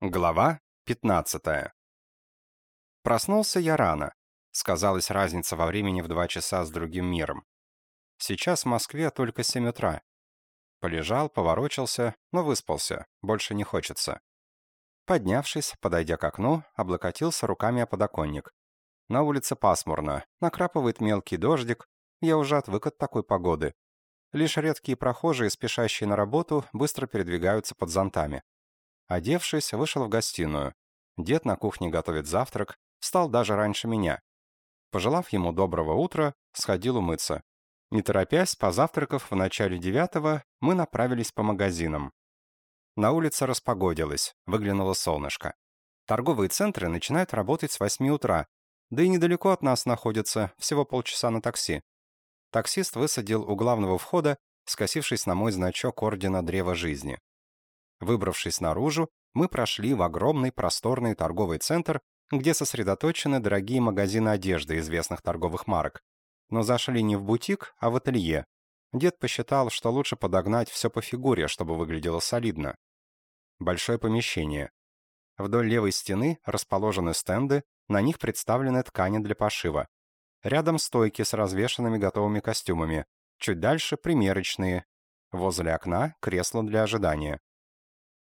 Глава 15. Проснулся я рано. Сказалась разница во времени в два часа с другим миром. Сейчас в Москве только 7 утра. Полежал, поворочился, но выспался, больше не хочется. Поднявшись, подойдя к окну, облокотился руками о подоконник. На улице пасмурно, накрапывает мелкий дождик, я уже отвык от такой погоды. Лишь редкие прохожие, спешащие на работу, быстро передвигаются под зонтами. Одевшись, вышел в гостиную. Дед на кухне готовит завтрак, встал даже раньше меня. Пожелав ему доброго утра, сходил умыться. Не торопясь, позавтракав в начале девятого, мы направились по магазинам. На улице распогодилось, выглянуло солнышко. Торговые центры начинают работать с 8 утра, да и недалеко от нас находятся, всего полчаса на такси. Таксист высадил у главного входа, скосившись на мой значок Ордена Древа Жизни. Выбравшись наружу, мы прошли в огромный просторный торговый центр, где сосредоточены дорогие магазины одежды известных торговых марок. Но зашли не в бутик, а в ателье. Дед посчитал, что лучше подогнать все по фигуре, чтобы выглядело солидно. Большое помещение. Вдоль левой стены расположены стенды, на них представлены ткани для пошива. Рядом стойки с развешанными готовыми костюмами. Чуть дальше примерочные. Возле окна кресло для ожидания.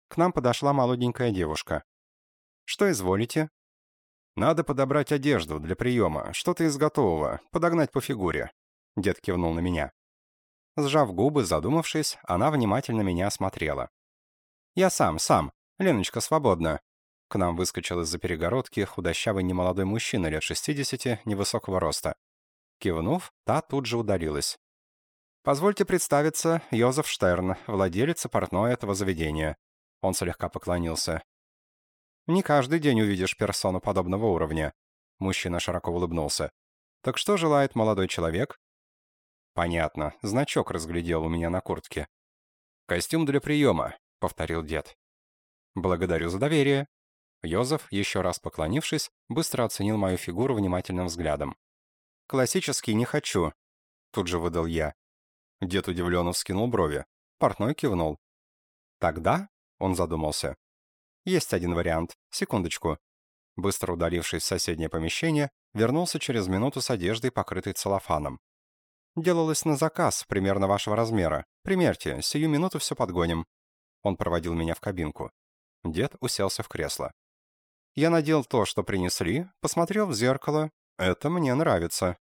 К нам подошла молоденькая девушка. «Что изволите?» «Надо подобрать одежду для приема, что-то из готового, подогнать по фигуре». Дед кивнул на меня. Сжав губы, задумавшись, она внимательно меня осмотрела. «Я сам, сам. Леночка свободна». К нам выскочил из-за перегородки худощавый немолодой мужчина лет 60, невысокого роста. Кивнув, та тут же удалилась. «Позвольте представиться, Йозеф Штерн, владелец портной этого заведения. Он слегка поклонился. «Не каждый день увидишь персону подобного уровня». Мужчина широко улыбнулся. «Так что желает молодой человек?» «Понятно. Значок разглядел у меня на куртке». «Костюм для приема», — повторил дед. «Благодарю за доверие». Йозеф, еще раз поклонившись, быстро оценил мою фигуру внимательным взглядом. «Классический не хочу», — тут же выдал я. Дед удивленно вскинул брови. Портной кивнул. «Тогда он задумался. «Есть один вариант. Секундочку». Быстро удалившись в соседнее помещение, вернулся через минуту с одеждой, покрытой целлофаном. «Делалось на заказ, примерно вашего размера. Примерьте, сию минуту все подгоним». Он проводил меня в кабинку. Дед уселся в кресло. Я надел то, что принесли, посмотрел в зеркало. Это мне нравится.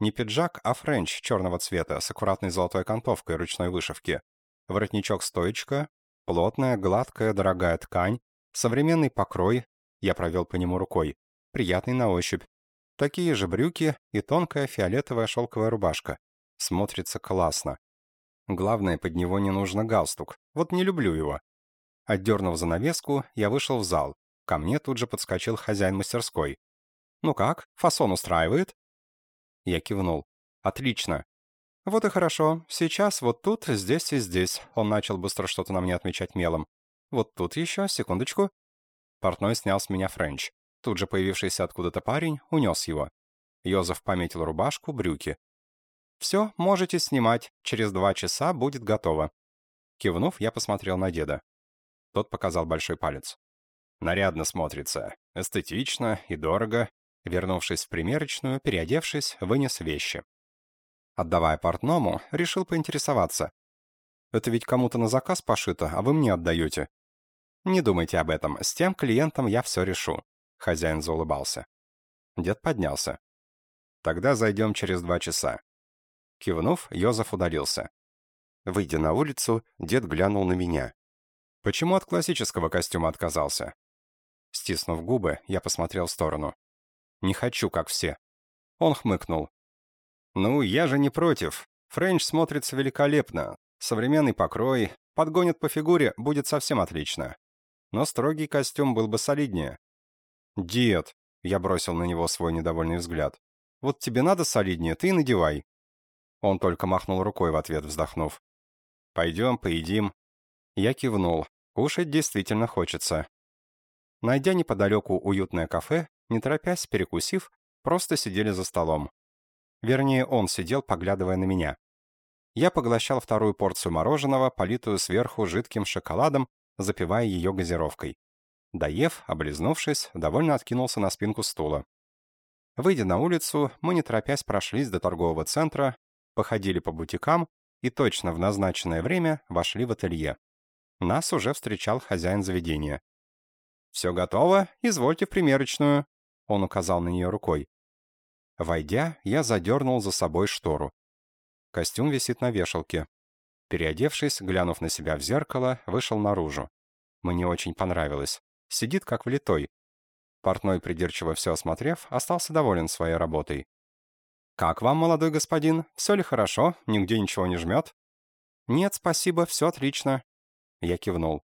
Не пиджак, а френч черного цвета с аккуратной золотой окантовкой ручной вышивки. Воротничок-стоечка, Плотная, гладкая, дорогая ткань, современный покрой, я провел по нему рукой, приятный на ощупь. Такие же брюки и тонкая фиолетовая шелковая рубашка. Смотрится классно. Главное, под него не нужно галстук. Вот не люблю его. Отдернув занавеску, я вышел в зал. Ко мне тут же подскочил хозяин мастерской. «Ну как, фасон устраивает?» Я кивнул. «Отлично. «Вот и хорошо. Сейчас вот тут, здесь и здесь». Он начал быстро что-то на мне отмечать мелом. «Вот тут еще, секундочку». Портной снял с меня френч. Тут же появившийся откуда-то парень унес его. Йозеф пометил рубашку, брюки. «Все, можете снимать. Через два часа будет готово». Кивнув, я посмотрел на деда. Тот показал большой палец. «Нарядно смотрится. Эстетично и дорого». Вернувшись в примерочную, переодевшись, вынес вещи. Отдавая портному, решил поинтересоваться. «Это ведь кому-то на заказ пошито, а вы мне отдаете». «Не думайте об этом. С тем клиентом я все решу». Хозяин заулыбался. Дед поднялся. «Тогда зайдем через два часа». Кивнув, Йозеф удалился. Выйдя на улицу, дед глянул на меня. «Почему от классического костюма отказался?» Стиснув губы, я посмотрел в сторону. «Не хочу, как все». Он хмыкнул. «Ну, я же не против. Френч смотрится великолепно. Современный покрой. Подгонит по фигуре, будет совсем отлично. Но строгий костюм был бы солиднее». «Дед!» — я бросил на него свой недовольный взгляд. «Вот тебе надо солиднее, ты надевай». Он только махнул рукой в ответ, вздохнув. «Пойдем, поедим». Я кивнул. Кушать действительно хочется. Найдя неподалеку уютное кафе, не торопясь, перекусив, просто сидели за столом. Вернее, он сидел, поглядывая на меня. Я поглощал вторую порцию мороженого, политую сверху жидким шоколадом, запивая ее газировкой. Доев, облизнувшись, довольно откинулся на спинку стула. Выйдя на улицу, мы не торопясь прошлись до торгового центра, походили по бутикам и точно в назначенное время вошли в ателье. Нас уже встречал хозяин заведения. «Все готово, извольте в примерочную», — он указал на нее рукой. Войдя, я задернул за собой штору. Костюм висит на вешалке. Переодевшись, глянув на себя в зеркало, вышел наружу. Мне очень понравилось. Сидит как влитой. Портной, придирчиво все осмотрев, остался доволен своей работой. «Как вам, молодой господин? Все ли хорошо? Нигде ничего не жмет?» «Нет, спасибо, все отлично». Я кивнул.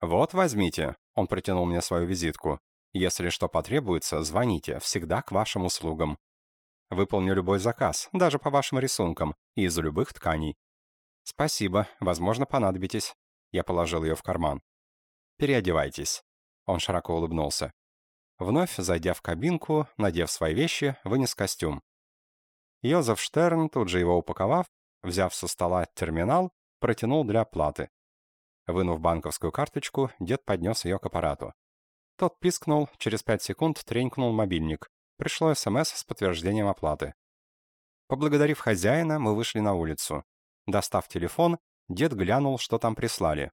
«Вот, возьмите», — он протянул мне свою визитку. «Если что потребуется, звоните, всегда к вашим услугам. Выполню любой заказ, даже по вашим рисункам, и из любых тканей». «Спасибо, возможно, понадобитесь». Я положил ее в карман. «Переодевайтесь». Он широко улыбнулся. Вновь, зайдя в кабинку, надев свои вещи, вынес костюм. Йозеф Штерн, тут же его упаковав, взяв со стола терминал, протянул для оплаты. Вынув банковскую карточку, дед поднес ее к аппарату. Тот пискнул, через пять секунд тренькнул мобильник. Пришло СМС с подтверждением оплаты. Поблагодарив хозяина, мы вышли на улицу. Достав телефон, дед глянул, что там прислали.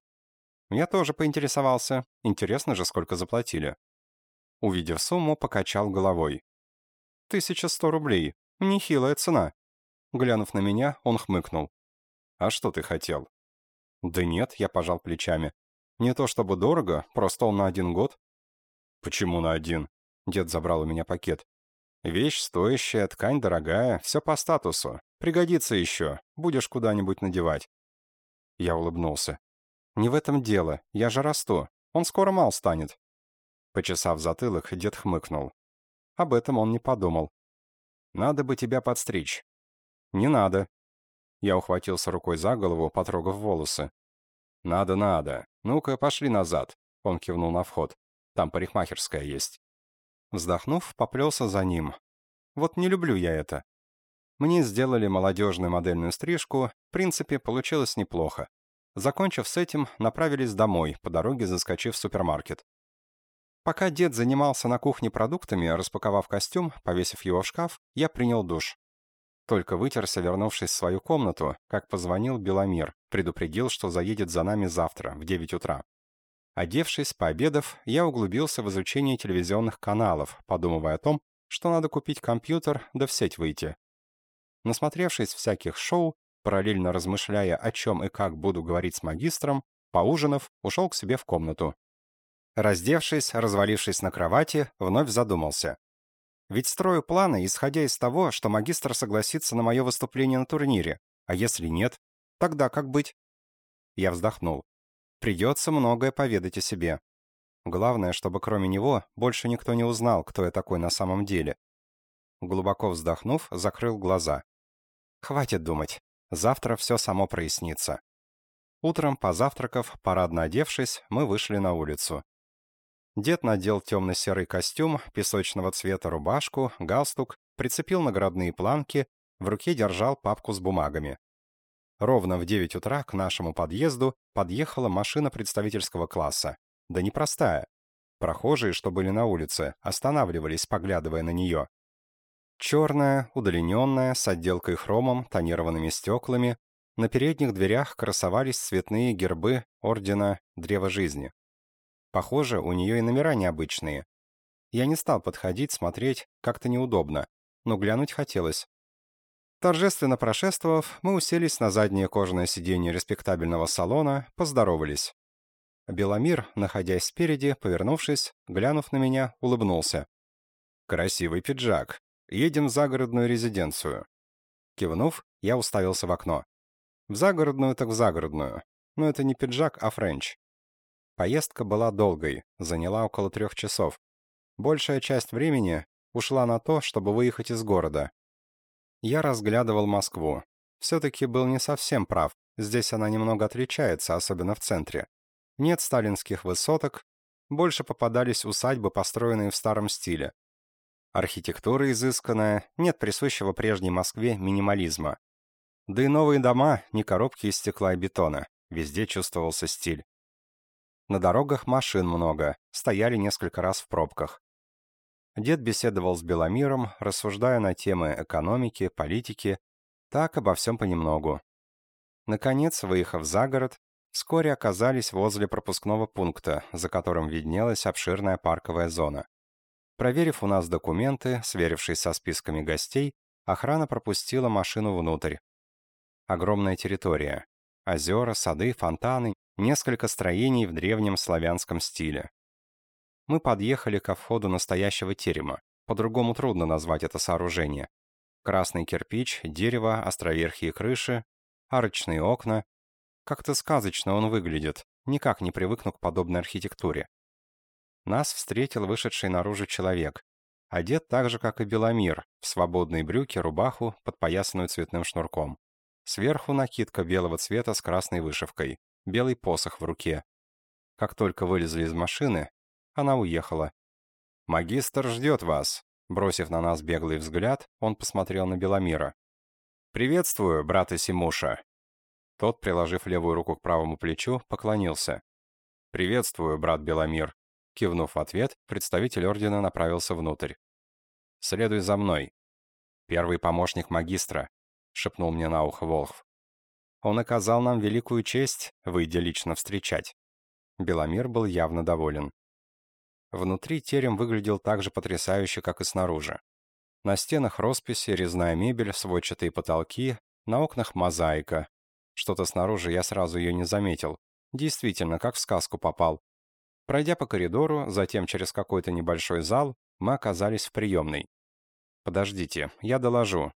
Я тоже поинтересовался. Интересно же, сколько заплатили. Увидев сумму, покачал головой. «Тысяча сто рублей. Нехилая цена». Глянув на меня, он хмыкнул. «А что ты хотел?» «Да нет», — я пожал плечами. «Не то чтобы дорого, просто он на один год». «Почему на один?» Дед забрал у меня пакет. «Вещь стоящая, ткань дорогая, все по статусу. Пригодится еще, будешь куда-нибудь надевать». Я улыбнулся. «Не в этом дело, я же расту. Он скоро мал станет». Почесав затылок, дед хмыкнул. Об этом он не подумал. «Надо бы тебя подстричь». «Не надо». Я ухватился рукой за голову, потрогав волосы. «Надо, надо. Ну-ка, пошли назад». Он кивнул на вход. «Там парикмахерская есть». Вздохнув, поплелся за ним. Вот не люблю я это. Мне сделали молодежную модельную стрижку, в принципе, получилось неплохо. Закончив с этим, направились домой, по дороге заскочив в супермаркет. Пока дед занимался на кухне продуктами, распаковав костюм, повесив его в шкаф, я принял душ. Только вытерся, вернувшись в свою комнату, как позвонил Беломир, предупредил, что заедет за нами завтра, в 9 утра. Одевшись, пообедав, я углубился в изучение телевизионных каналов, подумывая о том, что надо купить компьютер, да в сеть выйти. Насмотревшись всяких шоу, параллельно размышляя, о чем и как буду говорить с магистром, поужинав, ушел к себе в комнату. Раздевшись, развалившись на кровати, вновь задумался. Ведь строю планы, исходя из того, что магистр согласится на мое выступление на турнире, а если нет, тогда как быть? Я вздохнул. Придется многое поведать о себе. Главное, чтобы кроме него больше никто не узнал, кто я такой на самом деле. Глубоко вздохнув, закрыл глаза. Хватит думать. Завтра все само прояснится. Утром, позавтракав, парадно одевшись, мы вышли на улицу. Дед надел темно-серый костюм, песочного цвета рубашку, галстук, прицепил наградные планки, в руке держал папку с бумагами. Ровно в 9 утра к нашему подъезду подъехала машина представительского класса. Да непростая. Прохожие, что были на улице, останавливались, поглядывая на нее. Черная, удлиненная, с отделкой хромом, тонированными стеклами, на передних дверях красовались цветные гербы Ордена Древа Жизни. Похоже, у нее и номера необычные. Я не стал подходить, смотреть, как-то неудобно, но глянуть хотелось. Торжественно прошествовав, мы уселись на заднее кожаное сиденье респектабельного салона, поздоровались. Беломир, находясь спереди, повернувшись, глянув на меня, улыбнулся. «Красивый пиджак. Едем в загородную резиденцию». Кивнув, я уставился в окно. В загородную так в загородную. Но это не пиджак, а френч. Поездка была долгой, заняла около трех часов. Большая часть времени ушла на то, чтобы выехать из города. Я разглядывал Москву. Все-таки был не совсем прав. Здесь она немного отличается, особенно в центре. Нет сталинских высоток, больше попадались усадьбы, построенные в старом стиле. Архитектура изысканная, нет присущего прежней Москве минимализма. Да и новые дома, не коробки из стекла и бетона. Везде чувствовался стиль. На дорогах машин много, стояли несколько раз в пробках. Дед беседовал с Беломиром, рассуждая на темы экономики, политики, так обо всем понемногу. Наконец, выехав за город, вскоре оказались возле пропускного пункта, за которым виднелась обширная парковая зона. Проверив у нас документы, сверившись со списками гостей, охрана пропустила машину внутрь. Огромная территория. Озера, сады, фонтаны, несколько строений в древнем славянском стиле. Мы подъехали ко входу настоящего терема. По-другому трудно назвать это сооружение. Красный кирпич, дерево, островерхие крыши, арочные окна. Как-то сказочно он выглядит, никак не привыкну к подобной архитектуре. Нас встретил вышедший наружу человек. Одет так же, как и Беломир, в свободные брюки, рубаху, подпоясанную цветным шнурком. Сверху накидка белого цвета с красной вышивкой, белый посох в руке. Как только вылезли из машины, она уехала. «Магистр ждет вас», — бросив на нас беглый взгляд, он посмотрел на Беломира. «Приветствую, брат Исимуша». Тот, приложив левую руку к правому плечу, поклонился. «Приветствую, брат Беломир». Кивнув в ответ, представитель ордена направился внутрь. «Следуй за мной». «Первый помощник магистра», — шепнул мне на ухо Волхв. «Он оказал нам великую честь, выйдя лично встречать». Беломир был явно доволен. Внутри терем выглядел так же потрясающе, как и снаружи. На стенах росписи, резная мебель, сводчатые потолки, на окнах мозаика. Что-то снаружи я сразу ее не заметил. Действительно, как в сказку попал. Пройдя по коридору, затем через какой-то небольшой зал, мы оказались в приемной. «Подождите, я доложу».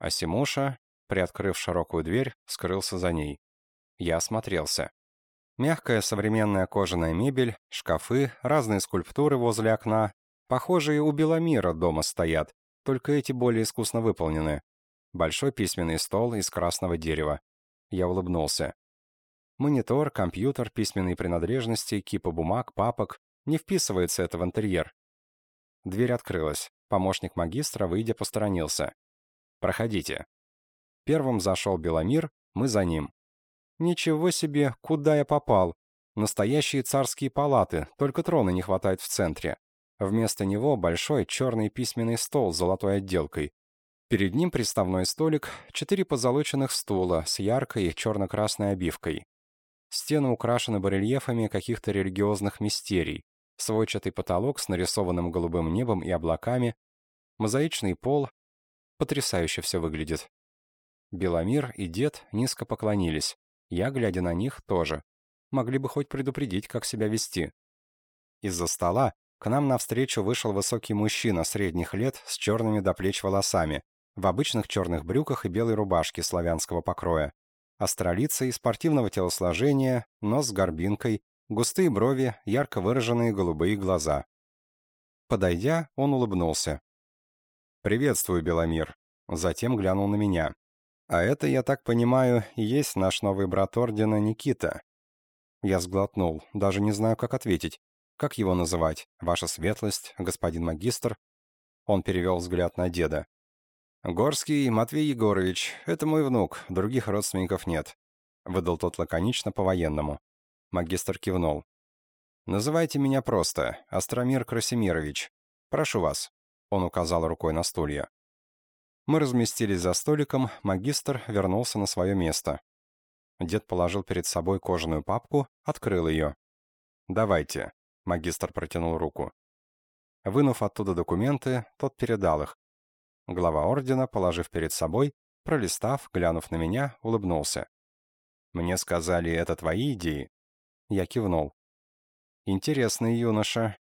А Симуша, приоткрыв широкую дверь, скрылся за ней. Я осмотрелся. Мягкая современная кожаная мебель, шкафы, разные скульптуры возле окна. Похожие у Беломира дома стоят, только эти более искусно выполнены. Большой письменный стол из красного дерева. Я улыбнулся. Монитор, компьютер, письменные принадлежности, кипа бумаг, папок. Не вписывается это в интерьер. Дверь открылась. Помощник магистра, выйдя, посторонился. «Проходите». Первым зашел Беломир, мы за ним. Ничего себе, куда я попал. Настоящие царские палаты, только трона не хватает в центре. Вместо него большой черный письменный стол с золотой отделкой. Перед ним приставной столик, четыре позолоченных стула с яркой черно-красной обивкой. Стены украшены барельефами каких-то религиозных мистерий. Сводчатый потолок с нарисованным голубым небом и облаками. Мозаичный пол. Потрясающе все выглядит. Беломир и дед низко поклонились. Я, глядя на них, тоже. Могли бы хоть предупредить, как себя вести. Из-за стола к нам навстречу вышел высокий мужчина средних лет с черными до плеч волосами, в обычных черных брюках и белой рубашке славянского покроя. Астролицей, спортивного телосложения, нос с горбинкой, густые брови, ярко выраженные голубые глаза. Подойдя, он улыбнулся. «Приветствую, Беломир». Затем глянул на меня. А это, я так понимаю, и есть наш новый брат Ордена Никита. Я сглотнул, даже не знаю, как ответить. Как его называть? Ваша светлость, господин магистр? Он перевел взгляд на деда. «Горский Матвей Егорович, это мой внук, других родственников нет», — выдал тот лаконично по-военному. Магистр кивнул. «Называйте меня просто, Астромир Красимирович. Прошу вас», — он указал рукой на стулья. Мы разместились за столиком, магистр вернулся на свое место. Дед положил перед собой кожаную папку, открыл ее. «Давайте», — магистр протянул руку. Вынув оттуда документы, тот передал их. Глава ордена, положив перед собой, пролистав, глянув на меня, улыбнулся. «Мне сказали, это твои идеи?» Я кивнул. «Интересный юноша».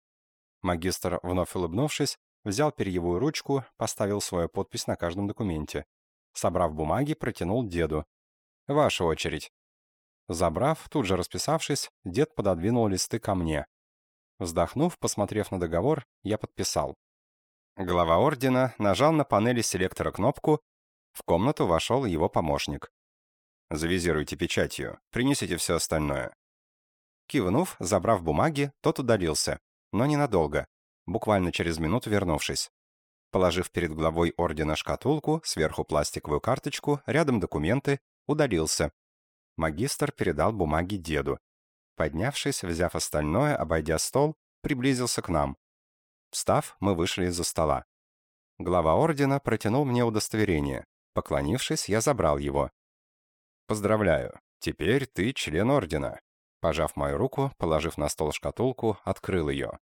Магистр, вновь улыбнувшись, Взял перьевую ручку, поставил свою подпись на каждом документе. Собрав бумаги, протянул деду. «Ваша очередь». Забрав, тут же расписавшись, дед пододвинул листы ко мне. Вздохнув, посмотрев на договор, я подписал. Глава ордена нажал на панели селектора кнопку, в комнату вошел его помощник. «Завизируйте печатью, принесите все остальное». Кивнув, забрав бумаги, тот удалился, но ненадолго буквально через минуту вернувшись. Положив перед главой ордена шкатулку, сверху пластиковую карточку, рядом документы, удалился. Магистр передал бумаги деду. Поднявшись, взяв остальное, обойдя стол, приблизился к нам. Встав, мы вышли из-за стола. Глава ордена протянул мне удостоверение. Поклонившись, я забрал его. «Поздравляю, теперь ты член ордена». Пожав мою руку, положив на стол шкатулку, открыл ее.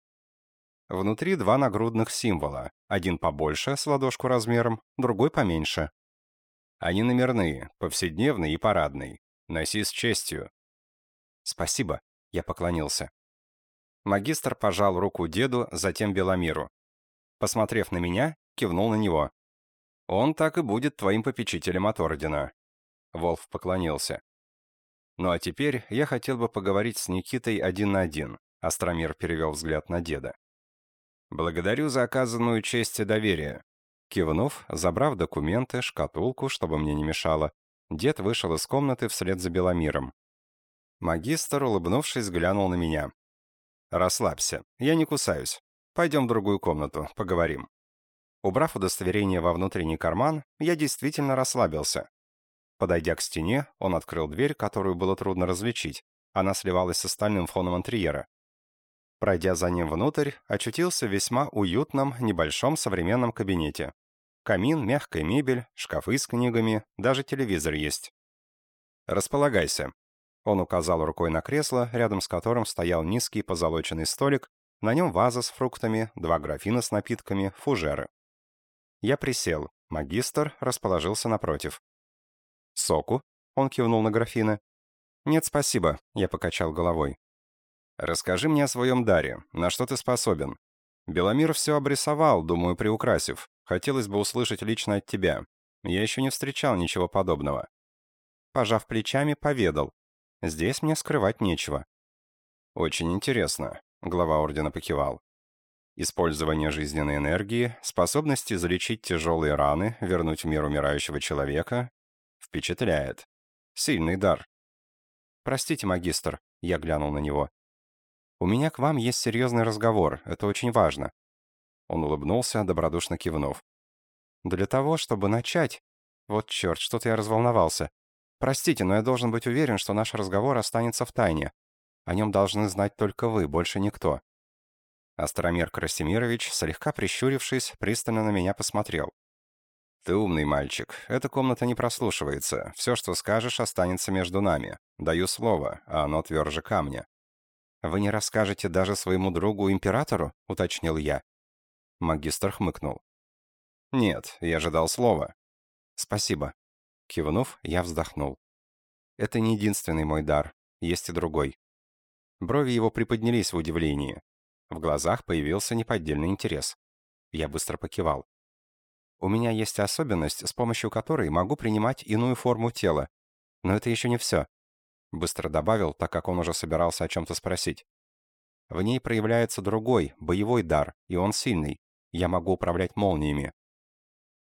Внутри два нагрудных символа. Один побольше, с ладошку размером, другой поменьше. Они номерные, повседневный и парадный. Носи с честью. Спасибо, я поклонился. Магистр пожал руку деду, затем Беломиру. Посмотрев на меня, кивнул на него. «Он так и будет твоим попечителем от Ордена». Волф поклонился. «Ну а теперь я хотел бы поговорить с Никитой один на один», Астромир перевел взгляд на деда. «Благодарю за оказанную честь и доверие». Кивнув, забрав документы, шкатулку, чтобы мне не мешало, дед вышел из комнаты вслед за Беломиром. Магистр, улыбнувшись, глянул на меня. «Расслабься, я не кусаюсь. Пойдем в другую комнату, поговорим». Убрав удостоверение во внутренний карман, я действительно расслабился. Подойдя к стене, он открыл дверь, которую было трудно различить. Она сливалась с остальным фоном интерьера. Пройдя за ним внутрь, очутился в весьма уютном, небольшом современном кабинете. Камин, мягкая мебель, шкафы с книгами, даже телевизор есть. «Располагайся». Он указал рукой на кресло, рядом с которым стоял низкий позолоченный столик, на нем ваза с фруктами, два графина с напитками, фужеры. Я присел, магистр расположился напротив. «Соку?» — он кивнул на графины. «Нет, спасибо», — я покачал головой. Расскажи мне о своем даре, на что ты способен. Беломир все обрисовал, думаю, приукрасив. Хотелось бы услышать лично от тебя. Я еще не встречал ничего подобного. Пожав плечами, поведал. Здесь мне скрывать нечего. Очень интересно, глава ордена покивал. Использование жизненной энергии, способность излечить тяжелые раны, вернуть в мир умирающего человека. Впечатляет. Сильный дар. Простите, магистр, я глянул на него. «У меня к вам есть серьезный разговор, это очень важно». Он улыбнулся, добродушно кивнув. «Для того, чтобы начать...» «Вот черт, что-то я разволновался. Простите, но я должен быть уверен, что наш разговор останется в тайне. О нем должны знать только вы, больше никто». Астромер Красимирович, слегка прищурившись, пристально на меня посмотрел. «Ты умный мальчик. Эта комната не прослушивается. Все, что скажешь, останется между нами. Даю слово, а оно тверже камня. «Вы не расскажете даже своему другу-императору?» — уточнил я. Магистр хмыкнул. «Нет, я ожидал слова». «Спасибо». Кивнув, я вздохнул. «Это не единственный мой дар. Есть и другой». Брови его приподнялись в удивлении. В глазах появился неподдельный интерес. Я быстро покивал. «У меня есть особенность, с помощью которой могу принимать иную форму тела. Но это еще не все. Быстро добавил, так как он уже собирался о чем-то спросить. В ней проявляется другой, боевой дар, и он сильный. Я могу управлять молниями.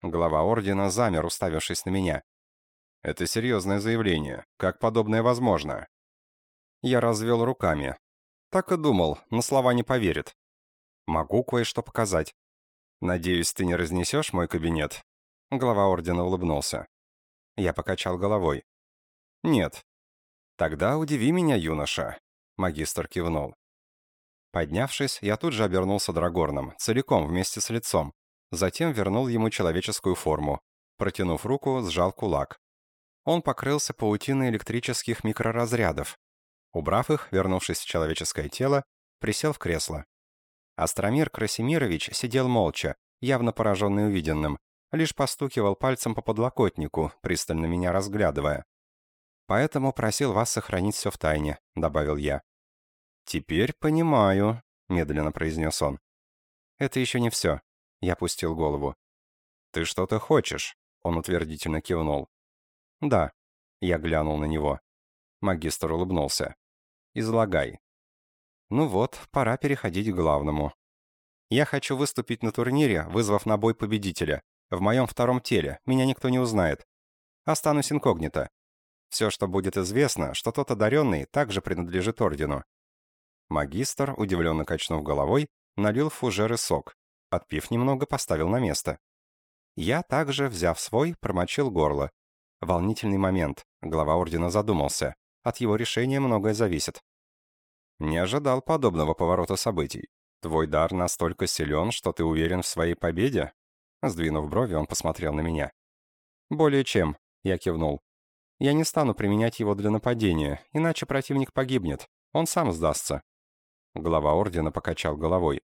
Глава Ордена замер, уставившись на меня. «Это серьезное заявление. Как подобное возможно?» Я развел руками. Так и думал, на слова не поверит. Могу кое-что показать. Надеюсь, ты не разнесешь мой кабинет?» Глава Ордена улыбнулся. Я покачал головой. «Нет, «Тогда удиви меня, юноша», — магистр кивнул. Поднявшись, я тут же обернулся драгорном, целиком, вместе с лицом. Затем вернул ему человеческую форму. Протянув руку, сжал кулак. Он покрылся паутиной электрических микроразрядов. Убрав их, вернувшись в человеческое тело, присел в кресло. Астромир Красимирович сидел молча, явно пораженный увиденным, лишь постукивал пальцем по подлокотнику, пристально меня разглядывая. Поэтому просил вас сохранить все в тайне», — добавил я. «Теперь понимаю», — медленно произнес он. «Это еще не все», — я пустил голову. «Ты что-то хочешь?» — он утвердительно кивнул. «Да», — я глянул на него. Магистр улыбнулся. «Излагай». «Ну вот, пора переходить к главному. Я хочу выступить на турнире, вызвав на бой победителя. В моем втором теле, меня никто не узнает. Останусь инкогнито. Все, что будет известно, что тот одаренный также принадлежит ордену. Магистр, удивленно качнув головой, налил фужеры сок. Отпив немного, поставил на место. Я также, взяв свой, промочил горло. Волнительный момент. Глава ордена задумался. От его решения многое зависит. Не ожидал подобного поворота событий. Твой дар настолько силен, что ты уверен в своей победе? Сдвинув брови, он посмотрел на меня. «Более чем», — я кивнул. «Я не стану применять его для нападения, иначе противник погибнет. Он сам сдастся». Глава Ордена покачал головой.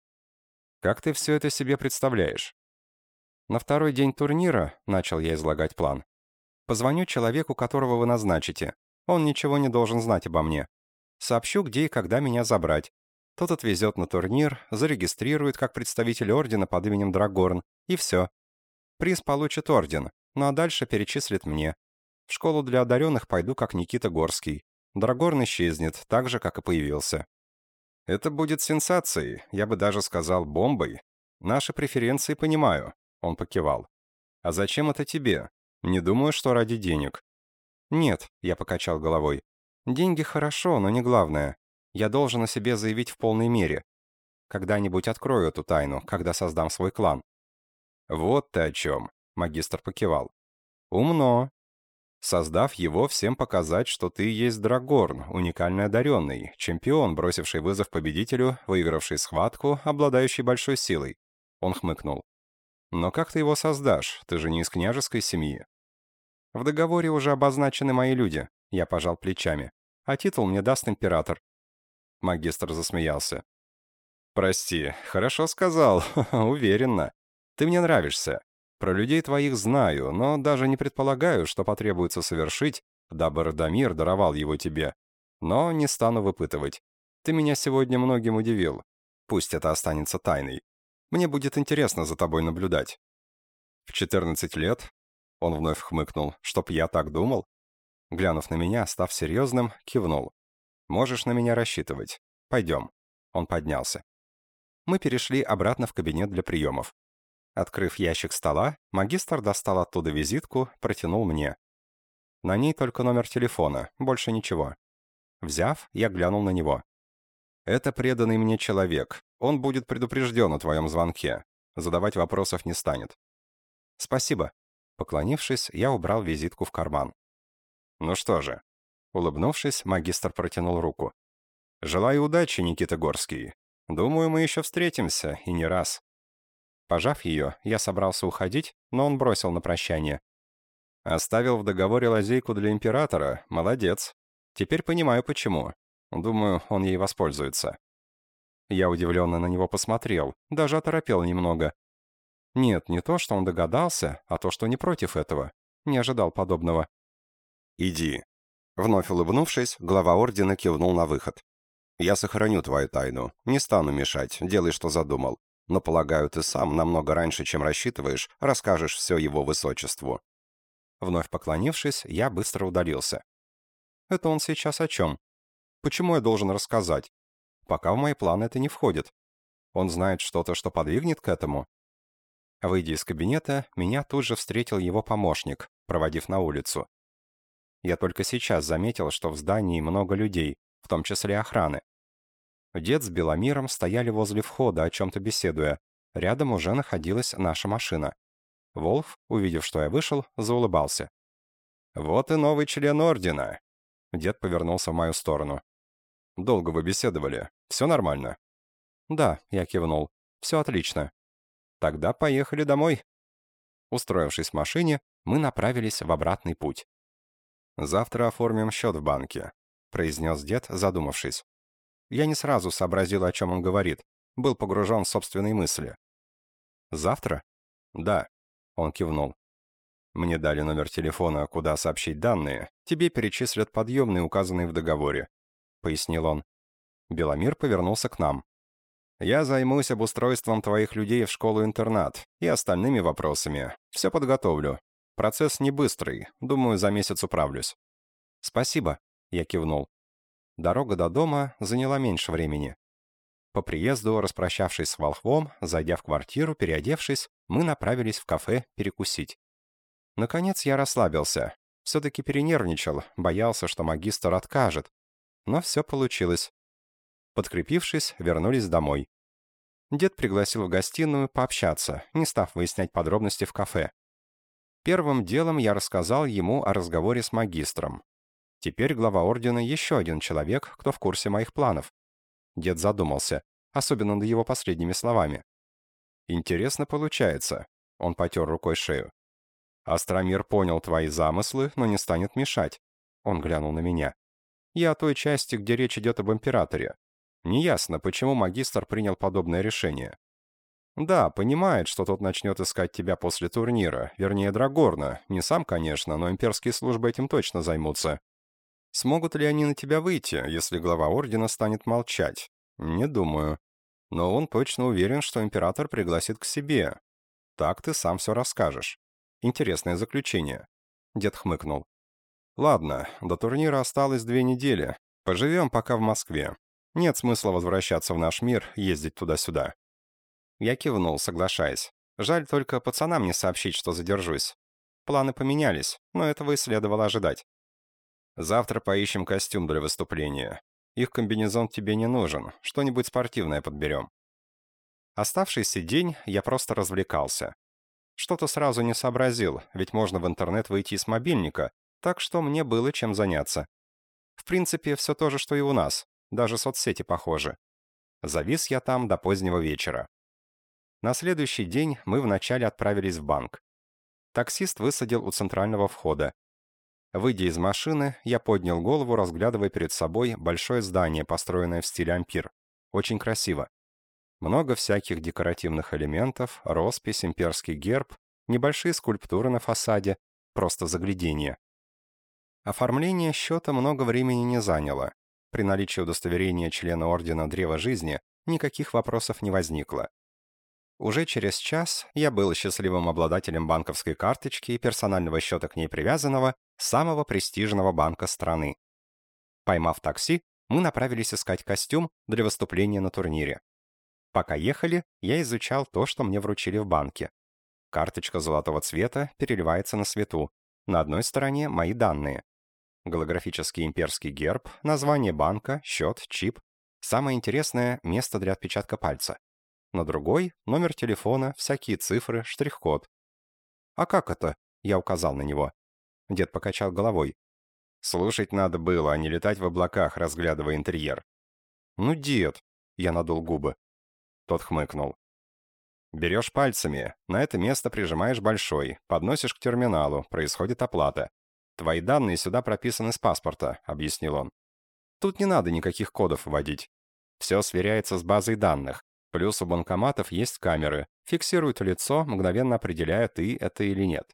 «Как ты все это себе представляешь?» «На второй день турнира», — начал я излагать план, «позвоню человеку, которого вы назначите. Он ничего не должен знать обо мне. Сообщу, где и когда меня забрать. Тот отвезет на турнир, зарегистрирует как представитель ордена под именем Драгорн, и все. Приз получит орден, ну а дальше перечислит мне. В школу для одаренных пойду как Никита Горский. Драгорн исчезнет, так же, как и появился. Это будет сенсацией, я бы даже сказал бомбой. Наши преференции понимаю, он покивал. А зачем это тебе? Не думаю, что ради денег. Нет, я покачал головой. Деньги хорошо, но не главное. Я должен о себе заявить в полной мере. Когда-нибудь открою эту тайну, когда создам свой клан». «Вот ты о чем», — магистр покивал. «Умно. Создав его, всем показать, что ты есть Драгорн, уникально одаренный, чемпион, бросивший вызов победителю, выигравший схватку, обладающий большой силой». Он хмыкнул. «Но как ты его создашь? Ты же не из княжеской семьи». «В договоре уже обозначены мои люди», — я пожал плечами. «А титул мне даст император. Магистр засмеялся. «Прости, хорошо сказал, уверенно. Ты мне нравишься. Про людей твоих знаю, но даже не предполагаю, что потребуется совершить, дабы Радомир даровал его тебе. Но не стану выпытывать. Ты меня сегодня многим удивил. Пусть это останется тайной. Мне будет интересно за тобой наблюдать». «В 14 лет?» Он вновь хмыкнул. «Чтоб я так думал?» Глянув на меня, став серьезным, кивнул. Можешь на меня рассчитывать. Пойдем». Он поднялся. Мы перешли обратно в кабинет для приемов. Открыв ящик стола, магистр достал оттуда визитку, протянул мне. На ней только номер телефона, больше ничего. Взяв, я глянул на него. «Это преданный мне человек. Он будет предупрежден о твоем звонке. Задавать вопросов не станет». «Спасибо». Поклонившись, я убрал визитку в карман. «Ну что же, Улыбнувшись, магистр протянул руку. «Желаю удачи, Никита Горский. Думаю, мы еще встретимся, и не раз». Пожав ее, я собрался уходить, но он бросил на прощание. «Оставил в договоре лазейку для императора. Молодец. Теперь понимаю, почему. Думаю, он ей воспользуется». Я удивленно на него посмотрел, даже оторопел немного. Нет, не то, что он догадался, а то, что не против этого. Не ожидал подобного. «Иди», Вновь улыбнувшись, глава ордена кивнул на выход. «Я сохраню твою тайну. Не стану мешать. Делай, что задумал. Но, полагаю, ты сам намного раньше, чем рассчитываешь, расскажешь все его высочеству». Вновь поклонившись, я быстро удалился. «Это он сейчас о чем? Почему я должен рассказать? Пока в мои планы это не входит. Он знает что-то, что подвигнет к этому?» Выйдя из кабинета, меня тут же встретил его помощник, проводив на улицу. Я только сейчас заметил, что в здании много людей, в том числе охраны. Дед с Беломиром стояли возле входа, о чем-то беседуя. Рядом уже находилась наша машина. Волф, увидев, что я вышел, заулыбался. «Вот и новый член Ордена!» Дед повернулся в мою сторону. «Долго вы беседовали. Все нормально?» «Да», — я кивнул. «Все отлично». «Тогда поехали домой». Устроившись в машине, мы направились в обратный путь. «Завтра оформим счет в банке», — произнес дед, задумавшись. Я не сразу сообразил, о чем он говорит. Был погружен в собственные мысли. «Завтра?» «Да», — он кивнул. «Мне дали номер телефона, куда сообщить данные. Тебе перечислят подъемные, указанные в договоре», — пояснил он. Беломир повернулся к нам. «Я займусь обустройством твоих людей в школу-интернат и остальными вопросами. Все подготовлю. Процесс не быстрый, думаю, за месяц управлюсь». «Спасибо», — я кивнул. Дорога до дома заняла меньше времени. По приезду, распрощавшись с Волхвом, зайдя в квартиру, переодевшись, мы направились в кафе перекусить. Наконец я расслабился. Все-таки перенервничал, боялся, что магистр откажет. Но все получилось. Подкрепившись, вернулись домой. Дед пригласил в гостиную пообщаться, не став выяснять подробности в кафе. Первым делом я рассказал ему о разговоре с магистром. Теперь глава ордена еще один человек, кто в курсе моих планов. Дед задумался, особенно над его последними словами. «Интересно получается», — он потер рукой шею. «Астромир понял твои замыслы, но не станет мешать». Он глянул на меня. «Я о той части, где речь идет об императоре. Неясно, почему магистр принял подобное решение. Да, понимает, что тот начнет искать тебя после турнира, вернее, Драгорна. Не сам, конечно, но имперские службы этим точно займутся. Смогут ли они на тебя выйти, если глава Ордена станет молчать? Не думаю. Но он точно уверен, что император пригласит к себе. Так ты сам все расскажешь. Интересное заключение. Дед хмыкнул. Ладно, до турнира осталось две недели. Поживем пока в Москве. Нет смысла возвращаться в наш мир, ездить туда-сюда. Я кивнул, соглашаясь. Жаль только пацанам не сообщить, что задержусь. Планы поменялись, но этого и следовало ожидать. Завтра поищем костюм для выступления. Их комбинезон тебе не нужен, что-нибудь спортивное подберем. Оставшийся день я просто развлекался. Что-то сразу не сообразил, ведь можно в интернет выйти с мобильника, так что мне было чем заняться. В принципе, все то же, что и у нас, даже соцсети похожи. Завис я там до позднего вечера. На следующий день мы вначале отправились в банк. Таксист высадил у центрального входа. Выйдя из машины, я поднял голову, разглядывая перед собой большое здание, построенное в стиле ампир. Очень красиво. Много всяких декоративных элементов, роспись, имперский герб, небольшие скульптуры на фасаде, просто заглядение. Оформление счета много времени не заняло. При наличии удостоверения члена Ордена Древа Жизни никаких вопросов не возникло. Уже через час я был счастливым обладателем банковской карточки и персонального счета к ней привязанного самого престижного банка страны. Поймав такси, мы направились искать костюм для выступления на турнире. Пока ехали, я изучал то, что мне вручили в банке. Карточка золотого цвета переливается на свету. На одной стороне мои данные. Голографический имперский герб, название банка, счет, чип. Самое интересное — место для отпечатка пальца на другой — номер телефона, всякие цифры, штрих-код. «А как это?» — я указал на него. Дед покачал головой. «Слушать надо было, а не летать в облаках, разглядывая интерьер». «Ну, дед!» — я надул губы. Тот хмыкнул. «Берешь пальцами, на это место прижимаешь большой, подносишь к терминалу, происходит оплата. Твои данные сюда прописаны с паспорта», — объяснил он. «Тут не надо никаких кодов вводить. Все сверяется с базой данных. Плюс у банкоматов есть камеры, фиксируют лицо, мгновенно определяя, ты это или нет.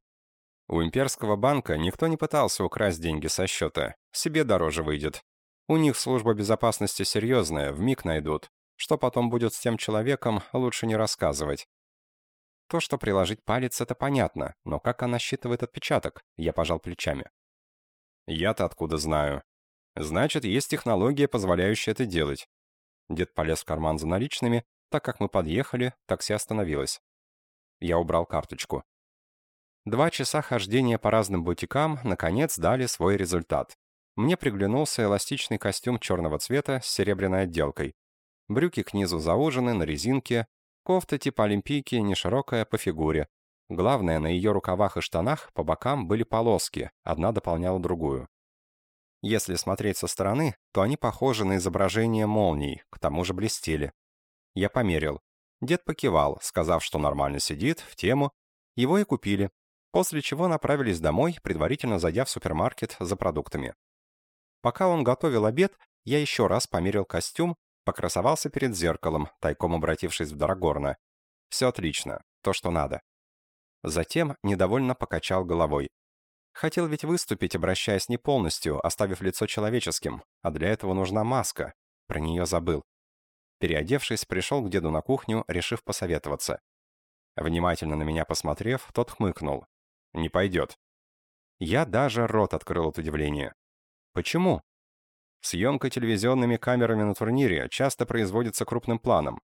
У имперского банка никто не пытался украсть деньги со счета, себе дороже выйдет. У них служба безопасности серьезная, в миг найдут. Что потом будет с тем человеком, лучше не рассказывать. То, что приложить палец, это понятно, но как она считывает отпечаток? Я пожал плечами. Я-то откуда знаю? Значит, есть технология, позволяющая это делать. Дед полез в карман за наличными, так как мы подъехали, такси остановилось. Я убрал карточку. Два часа хождения по разным бутикам наконец дали свой результат. Мне приглянулся эластичный костюм черного цвета с серебряной отделкой. Брюки к низу заужены, на резинке, кофта типа олимпийки, не широкая, по фигуре. Главное, на ее рукавах и штанах по бокам были полоски, одна дополняла другую. Если смотреть со стороны, то они похожи на изображение молний, к тому же блестели. Я померил. Дед покивал, сказав, что нормально сидит, в тему. Его и купили. После чего направились домой, предварительно зайдя в супермаркет за продуктами. Пока он готовил обед, я еще раз померил костюм, покрасовался перед зеркалом, тайком обратившись в Дорогорно. Все отлично, то, что надо. Затем недовольно покачал головой. Хотел ведь выступить, обращаясь не полностью, оставив лицо человеческим, а для этого нужна маска. Про нее забыл. Переодевшись, пришел к деду на кухню, решив посоветоваться. Внимательно на меня посмотрев, тот хмыкнул. «Не пойдет». Я даже рот открыл от удивления. «Почему?» Съемка телевизионными камерами на турнире часто производится крупным планом.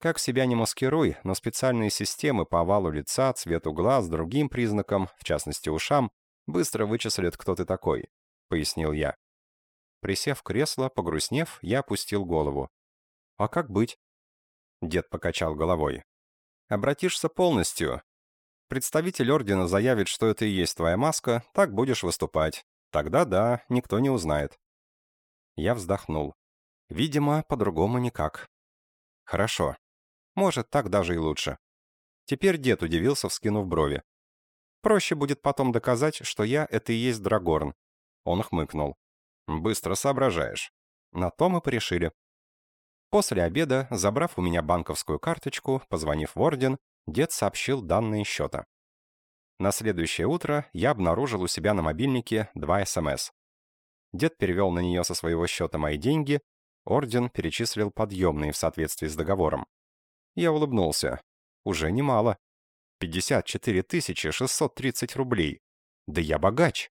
Как себя не маскируй, но специальные системы по овалу лица, цвету глаз, другим признакам, в частности ушам, быстро вычислят, кто ты такой», — пояснил я. Присев в кресло, погрустнев, я опустил голову. «А как быть?» Дед покачал головой. «Обратишься полностью. Представитель ордена заявит, что это и есть твоя маска, так будешь выступать. Тогда да, никто не узнает». Я вздохнул. Видимо, по-другому никак. Хорошо. Может, так даже и лучше. Теперь дед удивился, вскинув брови. Проще будет потом доказать, что я — это и есть Драгорн. Он хмыкнул. Быстро соображаешь. На то мы порешили. После обеда, забрав у меня банковскую карточку, позвонив в орден, дед сообщил данные счета. На следующее утро я обнаружил у себя на мобильнике два СМС. Дед перевел на нее со своего счета мои деньги, орден перечислил подъемные в соответствии с договором. Я улыбнулся. Уже немало. 54 630 рублей. Да я богач.